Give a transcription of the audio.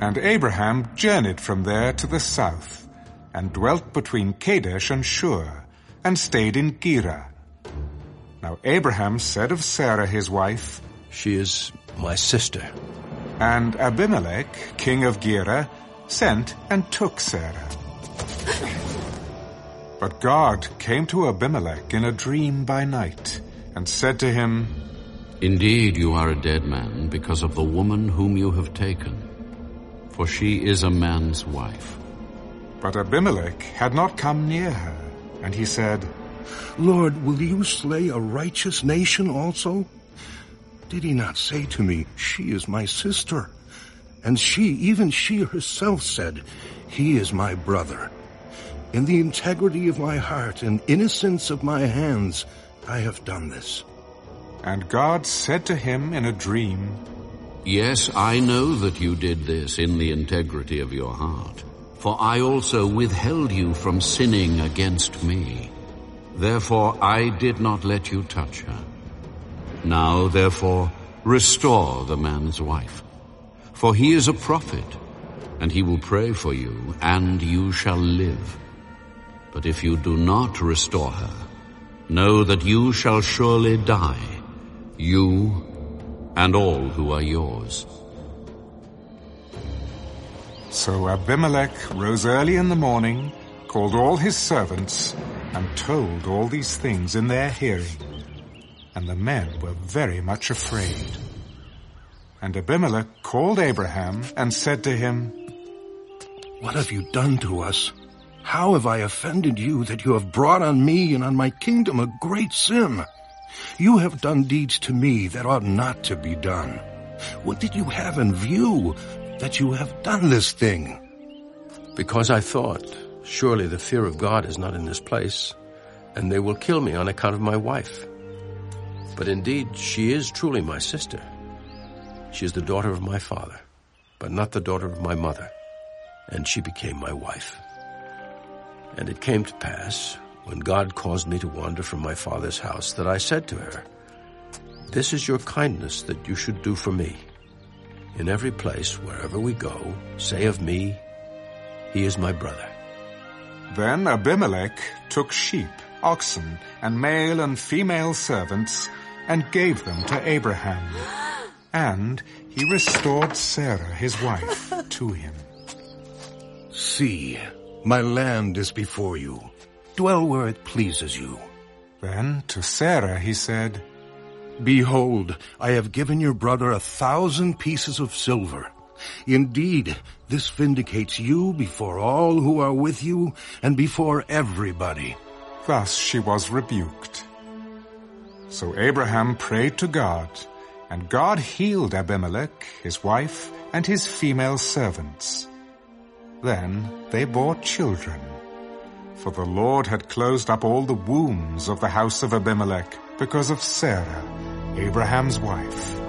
And Abraham journeyed from there to the south, and dwelt between Kadesh and Shur, and stayed in Gerar. Now Abraham said of Sarah his wife, She is my sister. And Abimelech, king of Gerar, sent and took Sarah. But God came to Abimelech in a dream by night, and said to him, Indeed, you are a dead man because of the woman whom you have taken, for she is a man's wife. But Abimelech had not come near her, and he said, Lord, will you slay a righteous nation also? Did he not say to me, She is my sister? And she, even she herself said, He is my brother. In the integrity of my heart and innocence of my hands, I have done this. And God said to him in a dream, Yes, I know that you did this in the integrity of your heart, for I also withheld you from sinning against me. Therefore I did not let you touch her. Now, therefore, restore the man's wife. For he is a prophet, and he will pray for you, and you shall live. But if you do not restore her, know that you shall surely die, you and all who are yours. So Abimelech rose early in the morning, called all his servants, and told all these things in their hearing. And the men were very much afraid. And Abimelech called Abraham and said to him, What have you done to us? How have I offended you that you have brought on me and on my kingdom a great sin? You have done deeds to me that ought not to be done. What did you have in view that you have done this thing? Because I thought, surely the fear of God is not in this place, and they will kill me on account of my wife. But indeed, she is truly my sister. She is the daughter of my father, but not the daughter of my mother, and she became my wife. And it came to pass, when God caused me to wander from my father's house, that I said to her, This is your kindness that you should do for me. In every place, wherever we go, say of me, He is my brother. Then Abimelech took sheep, oxen, and male and female servants, and gave them to Abraham. And he restored Sarah his wife to him. See, my land is before you. Dwell where it pleases you. Then to Sarah he said, Behold, I have given your brother a thousand pieces of silver. Indeed, this vindicates you before all who are with you and before everybody. Thus she was rebuked. So Abraham prayed to God, and God healed Abimelech, his wife, and his female servants. Then they bore children. For the Lord had closed up all the wombs of the house of Abimelech because of Sarah, Abraham's wife.